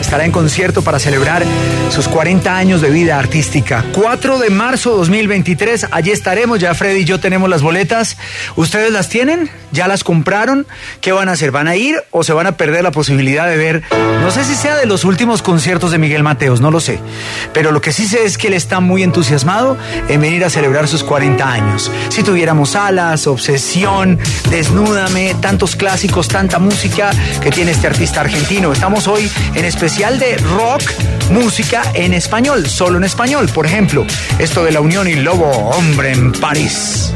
Estará en concierto para celebrar sus 40 años de vida artística. 4 de marzo 2023, allí estaremos, ya Freddy y yo tenemos las boletas. ¿Ustedes las tienen? ¿Ya las compraron? ¿Qué van a hacer? ¿Van a ir o se van a perder la posibilidad de ver? No sé si sea de los últimos conciertos de Miguel Mateos, no lo sé. Pero lo que sí sé es que él está muy entusiasmado en venir a celebrar sus 40 años. Si tuviéramos alas, obsesión, desnúdame, tantos clásicos, tanta música que tiene este artista argentino. Estamos hoy en especial de rock, música en español, solo en español. Por ejemplo, esto de la Unión y Lobo, hombre en París.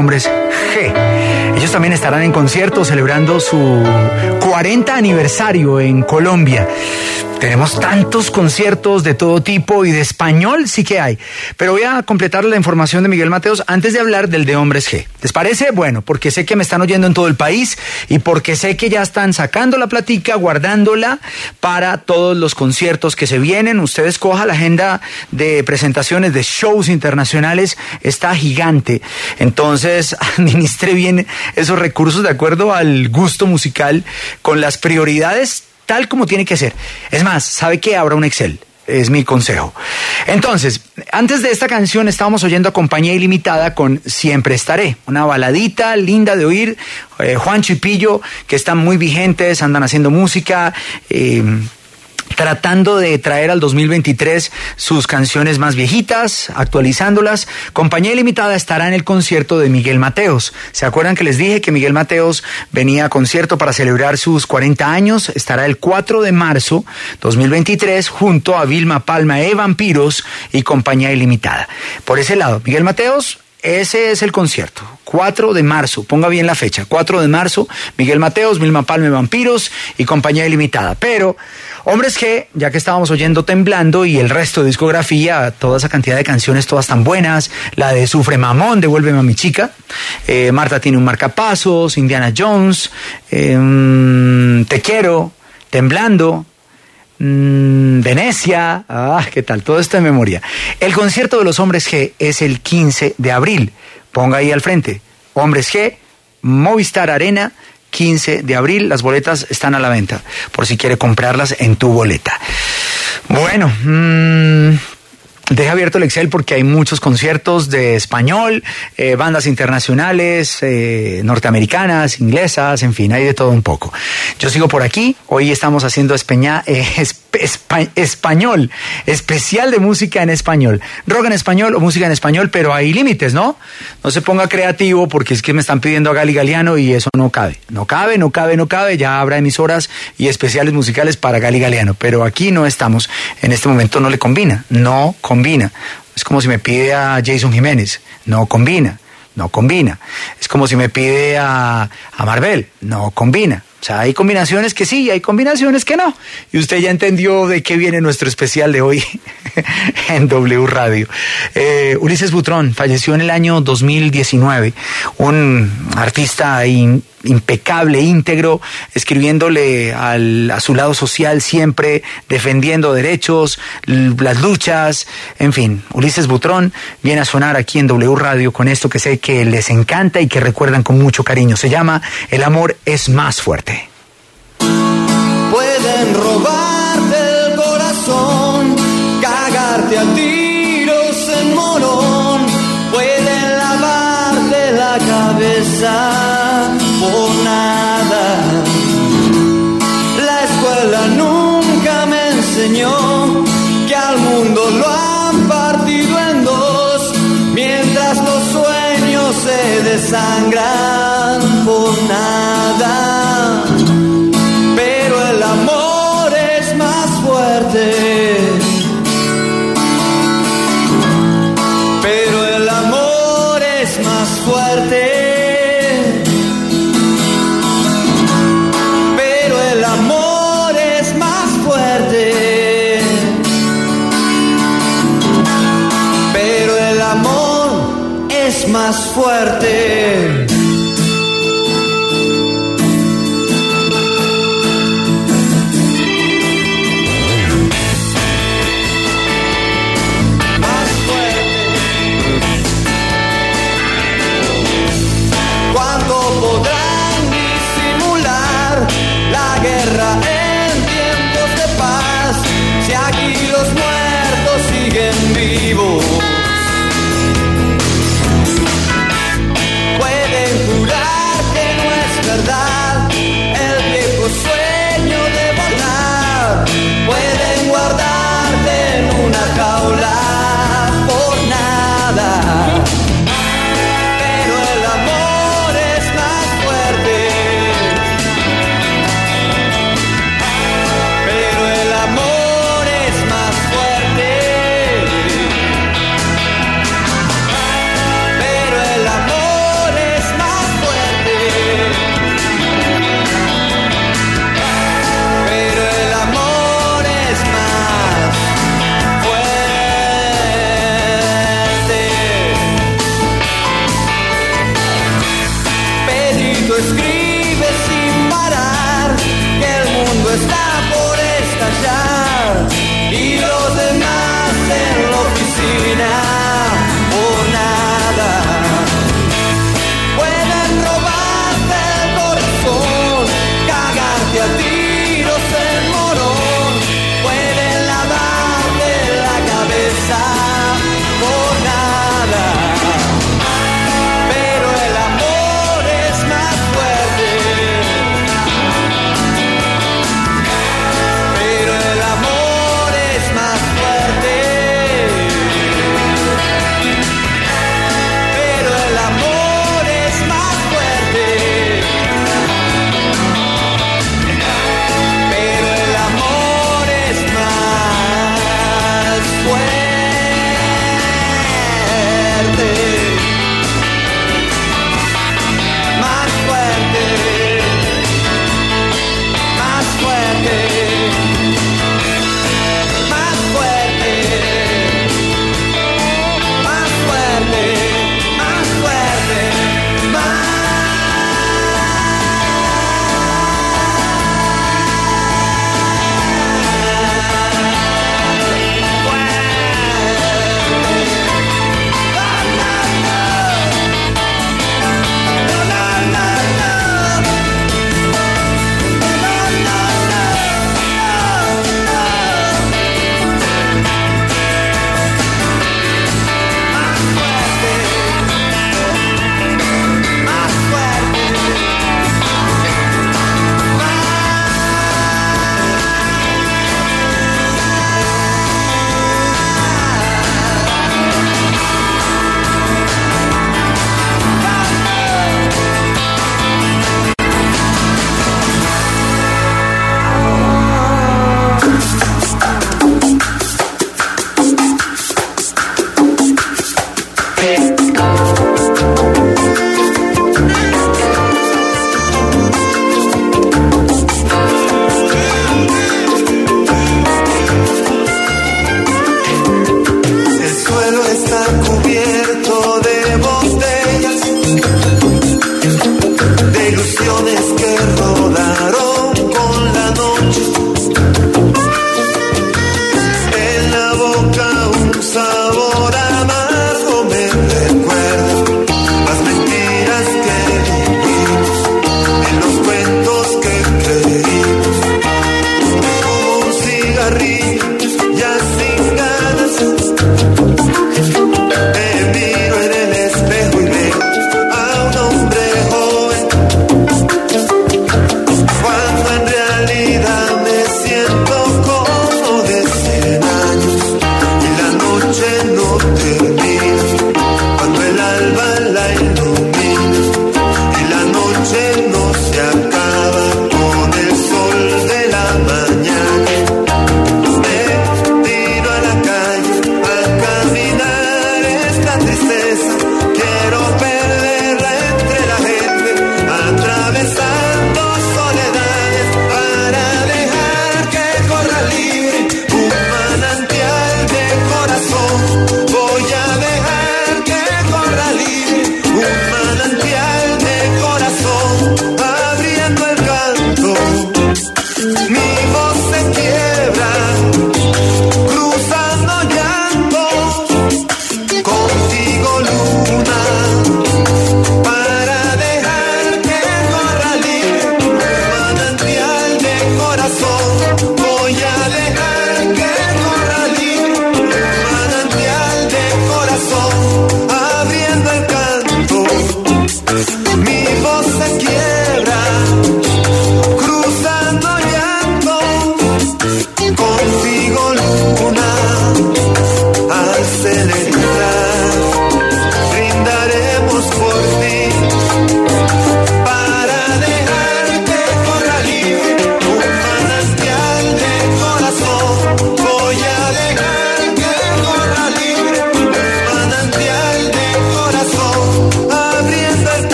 Hombres G. Ellos también estarán en concierto celebrando su 40 aniversario en Colombia. Tenemos tantos conciertos de todo tipo y de español sí que hay. Pero voy a completar la información de Miguel Mateos antes de hablar del de Hombres G. ¿Les parece? Bueno, porque sé que me están oyendo en todo el país y porque sé que ya están sacando la platica, guardándola para todos los conciertos que se vienen. Ustedes coja la agenda de presentaciones de shows internacionales, está gigante. Entonces, administre bien esos recursos de acuerdo al gusto musical con las prioridades tal como tiene que ser. Es más, ¿sabe que Habrá un Excel es mi consejo. Entonces, antes de esta canción estábamos oyendo Compañía Ilimitada con Siempre Estaré, una baladita linda de oír, eh, Juan Chipillo, que están muy vigentes, andan haciendo música. Eh, tratando de traer al 2023 sus canciones más viejitas, actualizándolas. Compañía Ilimitada estará en el concierto de Miguel Mateos. ¿Se acuerdan que les dije que Miguel Mateos venía a concierto para celebrar sus 40 años? Estará el 4 de marzo 2023 junto a Vilma Palma e Vampiros y Compañía Ilimitada. Por ese lado, Miguel Mateos ese es el concierto. 4 de marzo, ponga bien la fecha. 4 de marzo, Miguel Mateos, Vilma Palme Vampiros y compañía ilimitada. Pero, hombres que, ya que estábamos oyendo Temblando y el resto de discografía, toda esa cantidad de canciones, todas tan buenas, la de Sufre Mamón, Devuélveme a mi chica, eh, Marta tiene un marcapasos, Indiana Jones, em, Te quiero, Temblando, Mm, Venecia, ah, ¿qué tal? Todo esto en memoria. El concierto de los Hombres G es el 15 de abril. Ponga ahí al frente. Hombres G, Movistar Arena, 15 de abril. Las boletas están a la venta, por si quiere comprarlas en tu boleta. Bueno, mm, Deje abierto el Excel porque hay muchos conciertos de español, eh, bandas internacionales, eh, norteamericanas, inglesas, en fin, hay de todo un poco. Yo sigo por aquí, hoy estamos haciendo eh, esp- espa- español, especial de música en español. Rock en español o música en español, pero hay límites, ¿no? No se ponga creativo porque es que me están pidiendo a Gali Galeano y eso no cabe. No cabe, no cabe, no cabe. Ya habrá emisoras y especiales musicales para Gali Galeano, pero aquí no estamos. En este momento no le combina, no combina. Es como si me pide a Jason Jiménez, no combina, no combina. Es como si me pide a, a Marvel, no combina. O sea, hay combinaciones que sí, hay combinaciones que no. Y usted ya entendió de qué viene nuestro especial de hoy en W Radio. Eh, Ulises Butrón falleció en el año 2019, un artista in- impecable, íntegro, escribiéndole al- a su lado social siempre, defendiendo derechos, las luchas, en fin. Ulises Butrón viene a sonar aquí en W Radio con esto que sé que les encanta y que recuerdan con mucho cariño. Se llama El amor es más fuerte. Pueden robarte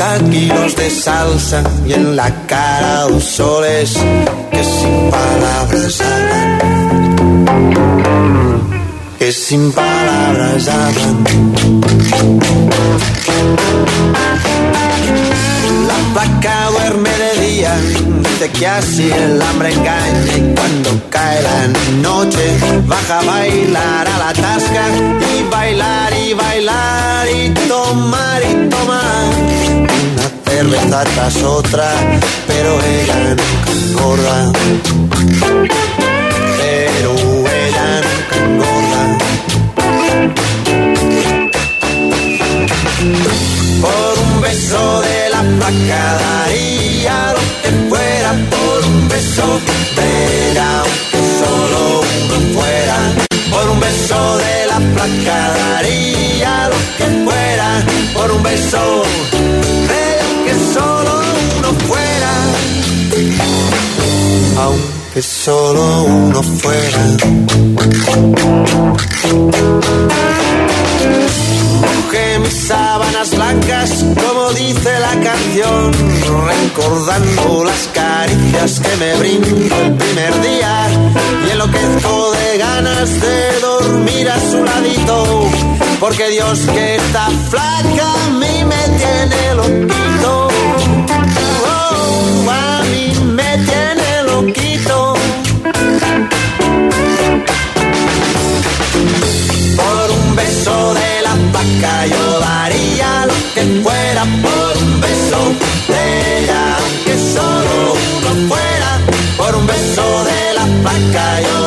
40 kilos de salsa y en la cara dos soles que sin palabras hablan. Que sin palabras hablan. La placa duerme de día, dice que así el hambre engaña y cuando cae la noche baja a bailar a la tasca y bailar y bailar y tomar y tomar cerveza tras otra, pero ella nunca engorda. Pero ella nunca engorda. Por un beso de la placa daría lo que fuera por un beso de ella, solo uno fuera. Por un beso de la placa daría lo que fuera por un beso Aunque solo uno fuera. Mojé mis sábanas blancas, como dice la canción, recordando las caricias que me brindó el primer día y enloquezco de ganas de dormir a su ladito, porque Dios que está flaca a mí me tiene loquito. Yo daría lo que fuera por un beso de ella, aunque solo uno fuera. Por un beso de la vaca yo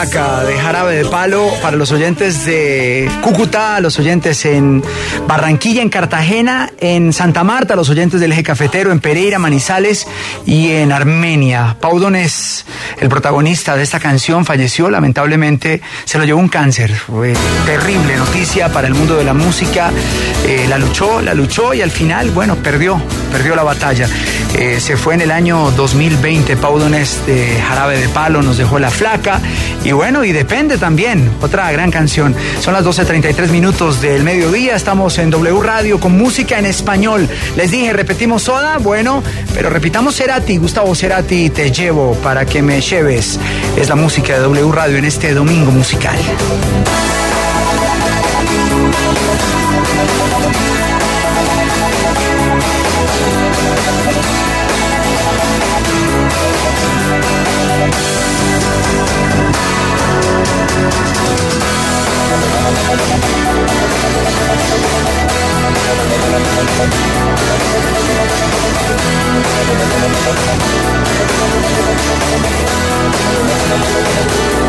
de jarabe de palo para los oyentes de Cúcuta, los oyentes en Barranquilla, en Cartagena, en Santa Marta, los oyentes del eje cafetero, en Pereira, Manizales y en Armenia. Paudon es el protagonista de esta canción, falleció lamentablemente, se lo llevó un cáncer. Fue terrible noticia para el mundo de la música. Eh, la luchó, la luchó y al final, bueno, perdió, perdió la batalla. Eh, se fue en el año 2020, Paudones de Jarabe de Palo, nos dejó la flaca y bueno, y depende también, otra gran canción. Son las 12.33 minutos del mediodía, estamos en W Radio con música en español. Les dije, repetimos Soda, bueno, pero repitamos Cerati, Gustavo Cerati, te llevo para que me lleves. Es la música de W Radio en este domingo musical. Música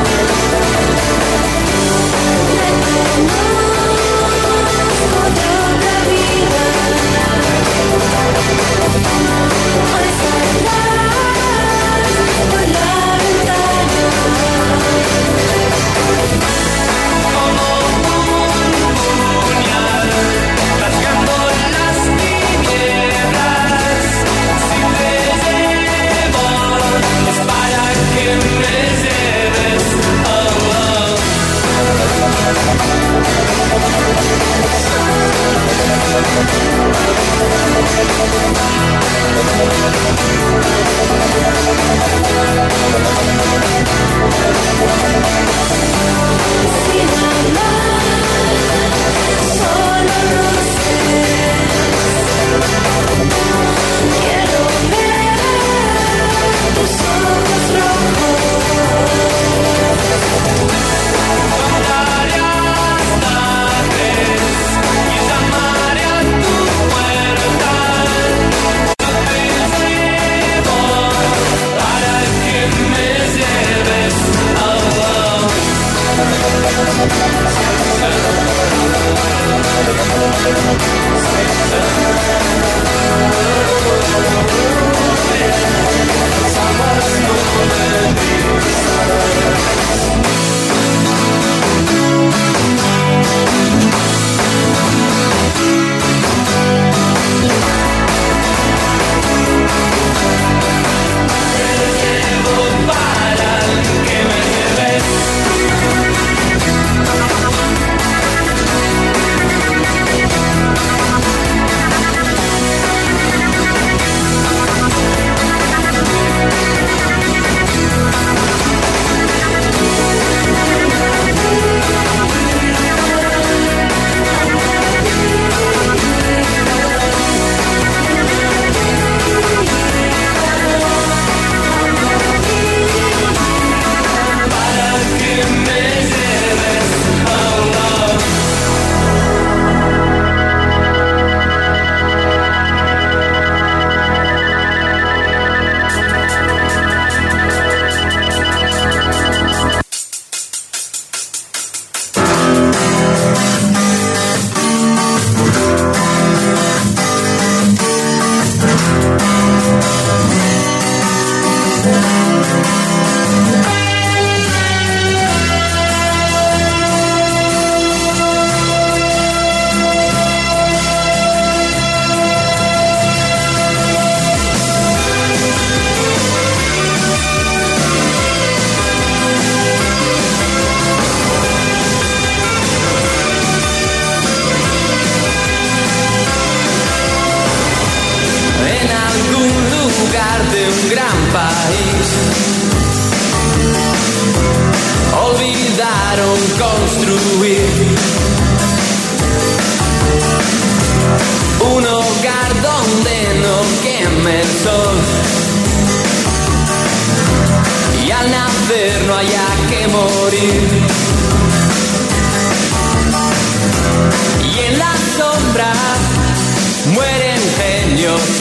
Los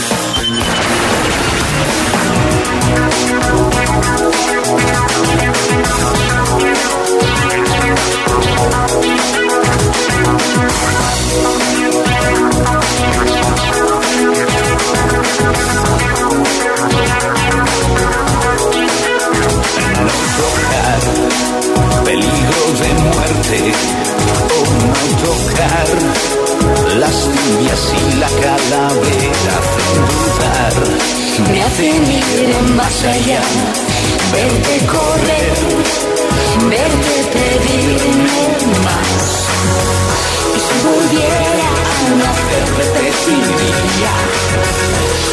Ir más allá, verte correr, verte pedirme más. Y si volviera a nacer repetiría.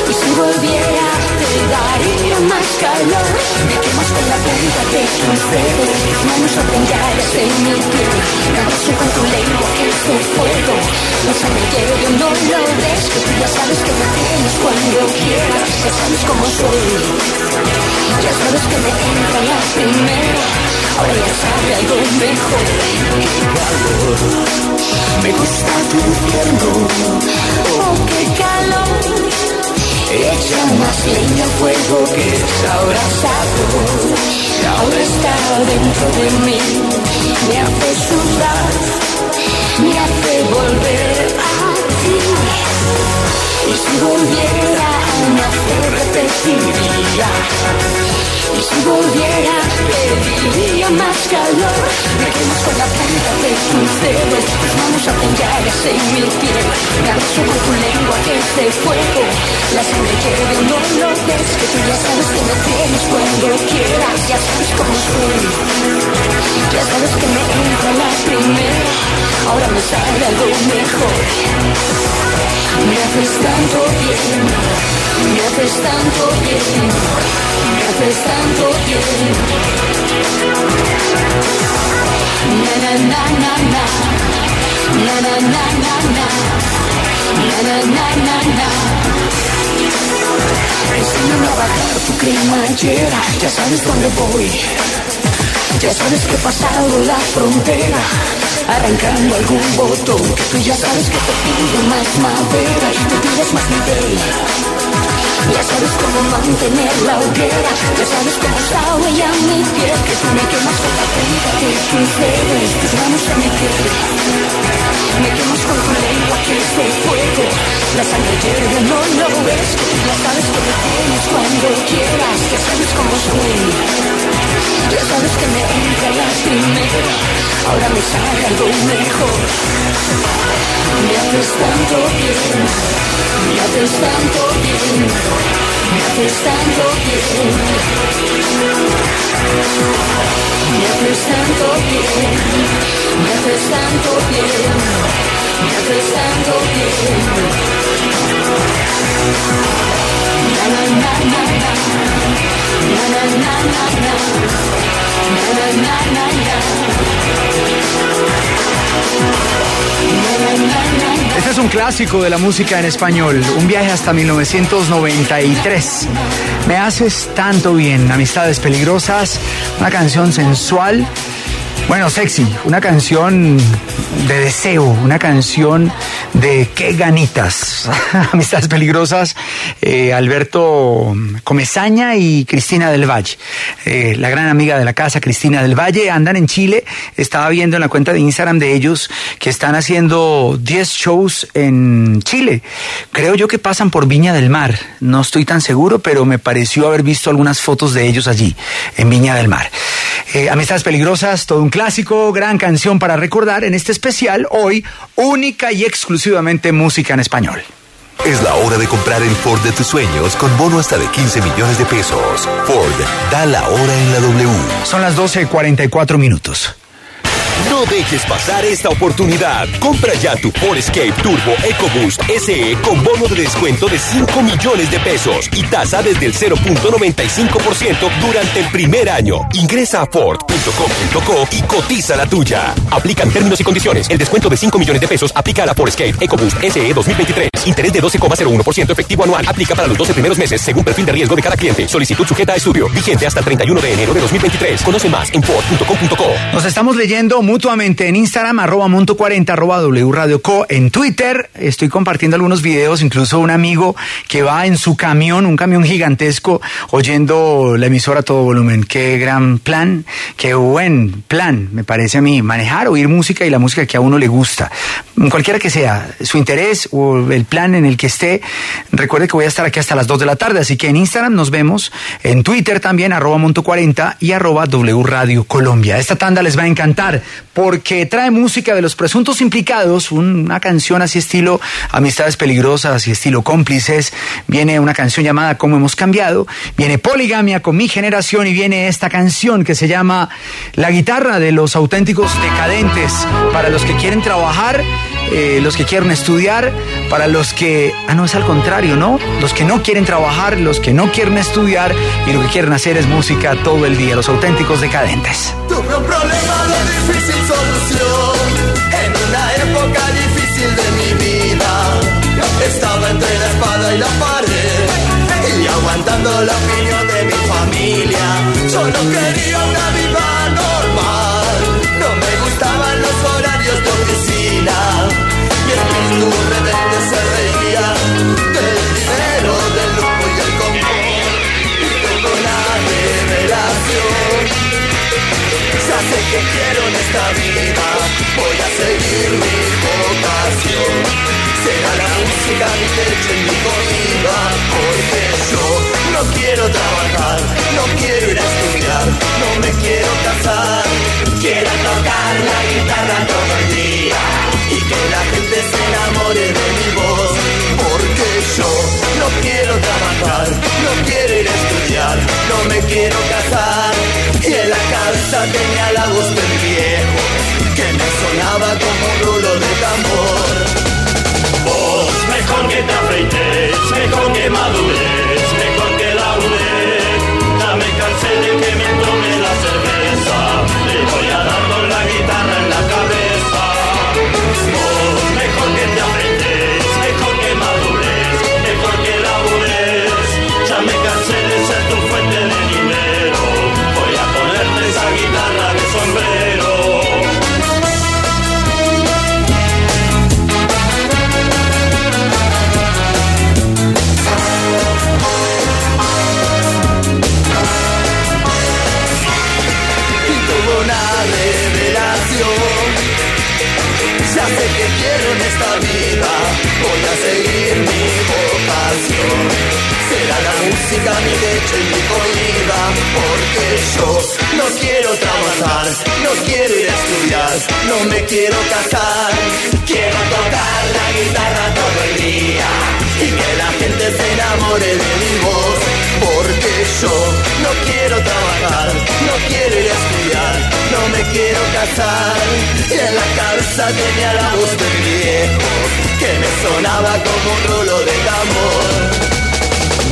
Y si volviera te daría más calor. Me quemas con la punta de tus dedos, manos apuntadas en mi piel. Abrazo con tu lengua que de fuego. No sabe que yo no lo ves, que tú ya sabes que me tienes cuando quieras. Ya sabes cómo soy. Ya sabes que me entra la primera. Ahora ya sabe algo mejor. Qué calor, me gusta tu infierno. Oh, qué calor. Echa más leña al fuego que es abrazado. Ahora está dentro de mí, me hace sudar, me hace volver a ti. Y si volviera a nacer repetiría. Y si volviera, pediría más calor. Me quemas con la punta de tus dedos, tus manos apoyadas en mi piel. Me abrazo con tu lengua que es de fuego. La sangre hierve, no lo ves, que tú ya sabes que me tienes cuando quieras. Ya sabes cómo soy. Ya sabes que me entra la primera. Ahora me sale algo mejor. Me haces tanto bien, me haces tanto bien, me haces tanto bien. Na na na na na, na na na na na, na na na na na. Enséñame a bajar tu cremallera, ya sabes dónde voy. Ya sabes que he pasado la frontera, arrancando algún botón. Que tú ya sabes que te pido más madera y te pides más nivel. Ya sabes cómo mantener la hoguera, ya sabes cómo sabe ya mi piel. Que tú me quemas con la punta de tus en mi. Me quemas con tu lengua que es fuego. La sangre hierve, no lo ves. Ya sabes que me tienes cuando quieras. Ya sabes cómo soy. Ya sabes que me entra la primera. Ahora me sale algo mejor. Me haces tanto bien. Me haces tanto bien. Me haces tanto bien. Me haces tanto bien. Me haces tanto bien. Este es un clásico de la música en español, un viaje hasta 1993. Me haces tanto bien, Amistades Peligrosas, una canción sensual, bueno, sexy, una canción de deseo, una canción de qué ganitas. Amistades Peligrosas, eh, Alberto Comezaña y Cristina del Valle. Eh, la gran amiga de la casa, Cristina del Valle, andan en Chile. Estaba viendo en la cuenta de Instagram de ellos que están haciendo 10 shows en Chile. Creo yo que pasan por Viña del Mar. No estoy tan seguro, pero me pareció haber visto algunas fotos de ellos allí, en Viña del Mar. Eh, Amistades Peligrosas, todo un clásico, gran canción para recordar en este especial, hoy única y exclusivamente música en español. Es la hora de comprar el Ford de tus sueños con bono hasta de 15 millones de pesos. Ford, da la hora en la W. Son las 12.44 minutos. No dejes pasar esta oportunidad. Compra ya tu Ford Escape Turbo EcoBoost SE con bono de descuento de 5 millones de pesos y tasa desde el 0.95% durante el primer año. Ingresa a Ford.com.co y cotiza la tuya. Aplican términos y condiciones. El descuento de 5 millones de pesos aplica a la Ford Escape EcoBoost SE 2023. Interés de 12,01% efectivo anual. Aplica para los 12 primeros meses según perfil de riesgo de cada cliente. Solicitud sujeta a estudio. Vigente hasta el 31 de enero de 2023. Conoce más en Ford.com.co. Nos estamos leyendo mutuamente mutuamente en Instagram, arroba monto 40, arroba W Radio Co. En Twitter estoy compartiendo algunos videos, incluso un amigo que va en su camión, un camión gigantesco, oyendo la emisora a todo volumen. Qué gran plan, qué buen plan, me parece a mí, manejar, oír música y la música que a uno le gusta. Cualquiera que sea su interés o el plan en el que esté, recuerde que voy a estar aquí hasta las 2 de la tarde, así que en Instagram nos vemos, en Twitter también, arroba monto 40 y arroba W Radio Colombia. Esta tanda les va a encantar porque trae música de los presuntos implicados, una canción así estilo Amistades Peligrosas y estilo Cómplices, viene una canción llamada Cómo hemos cambiado, viene Poligamia con mi generación y viene esta canción que se llama La guitarra de los auténticos decadentes, para los que quieren trabajar eh, los que quieren estudiar, para los que, ah, no, es al contrario, ¿no? Los que no quieren trabajar, los que no quieren estudiar y lo que quieren hacer es música todo el día, los auténticos decadentes. Tuve un problema de difícil solución en una época difícil de mi vida. Estaba entre la espada y la pared y aguantando la opinión de mi familia. Solo quería una vida normal, no me gustaban los horarios de oficina. Mi espíritu rebelde se reía Ya sé que quiero en esta vida, voy a seguir mi vocación. Será la música mi techo y mi comida, porque yo no quiero trabajar, no quiero ir a estudiar, no me quiero casar. Quiero tocar la guitarra todo el día y que la gente se enamore de mi voz, porque yo quiero trabajar, no quiero ir a estudiar, no me quiero casar. Y en la casa tenía la voz del viejo, que me sonaba como un rulo de tambor. Vos, mejor que te afeites, mejor que madures, mejor que labures. Ya me cansé de que me tome la cerveza, le voy a dar con la guitarra Ya sé que quiero en esta vida, voy a seguir mi vocación. Será la música mi techo y mi comida, porque yo no quiero trabajar, no quiero ir a estudiar, no me quiero casar. Quiero tocar la guitarra todo el día y que la gente se enamore de mi voz, porque yo no quiero trabajar, no quiero ir a estudiar, no me quiero casar. Y en la casa tenía la voz del viejo, que me sonaba como un rulo de tambor.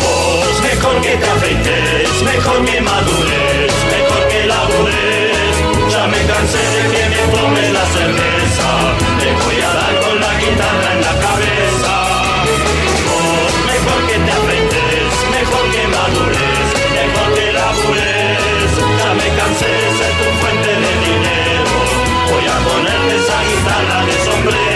Vos, mejor que te afeites, mejor que madures, mejor que labures. Ya me cansé de que me tome la cerveza, le voy a dar con la guitarra en la cabeza. De ser tu fuente de dinero, voy a ponerte esa guitarra de sombrero.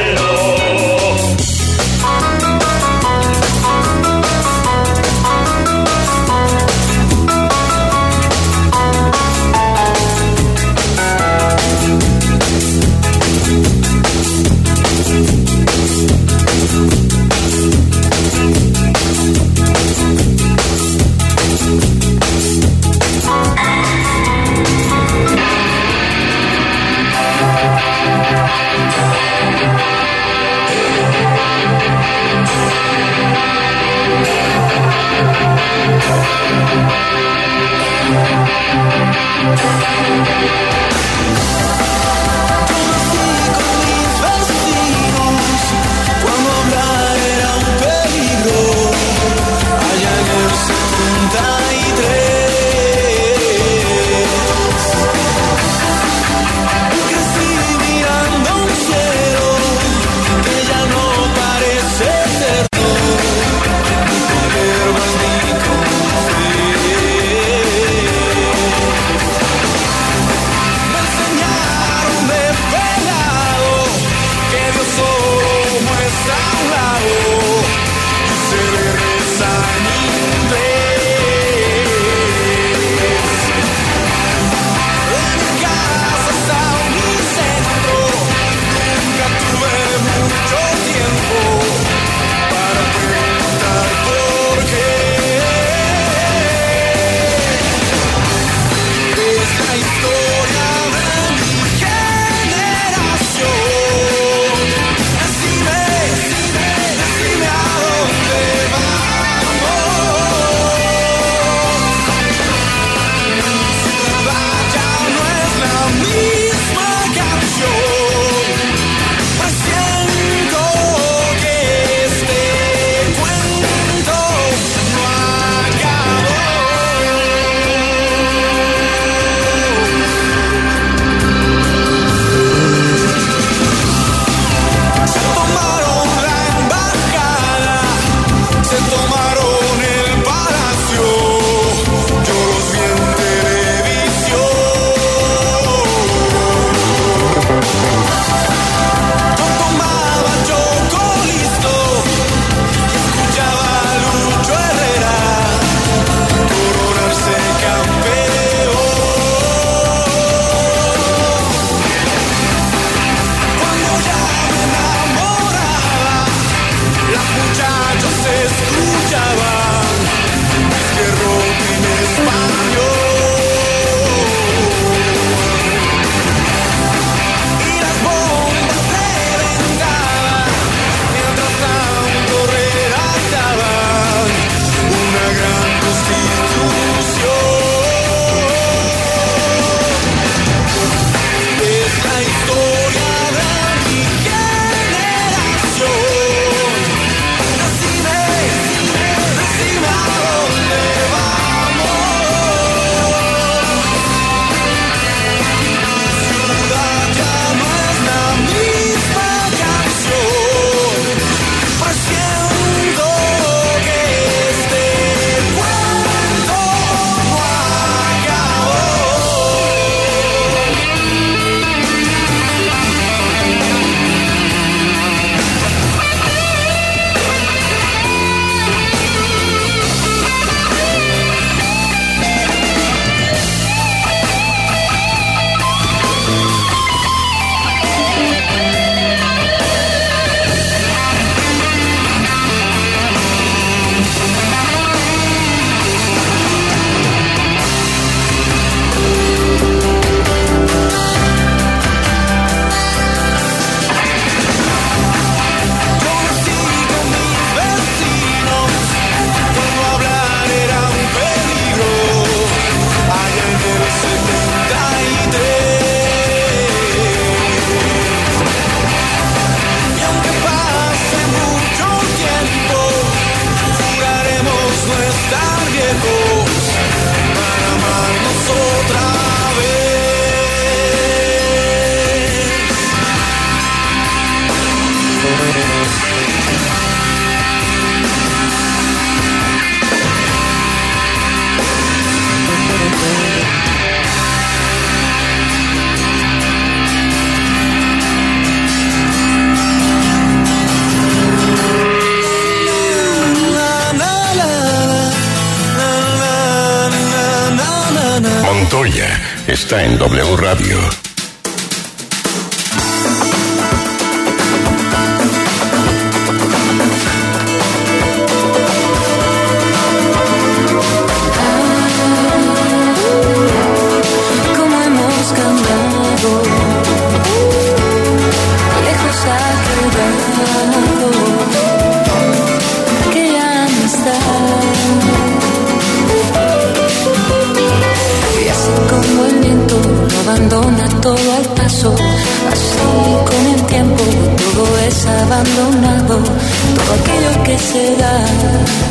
Está en W Radio.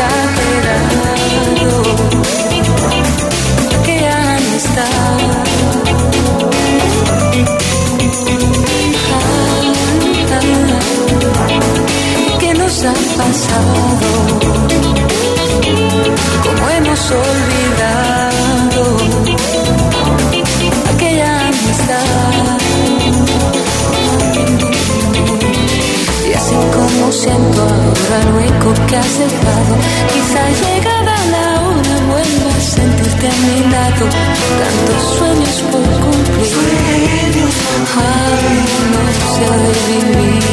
exagerado. Qué amistad. Que nos ha pasado? Como hemos olvidado? Siento ahora el hueco que has dejado, quizá llegada la hora vuelva a sentirte a mi lado. Tantos sueños por cumplir, ay, no se ha de vivir.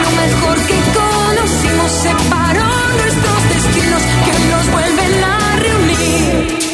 Lo mejor que conocimos separó nuestros destinos que nos vuelven a reunir.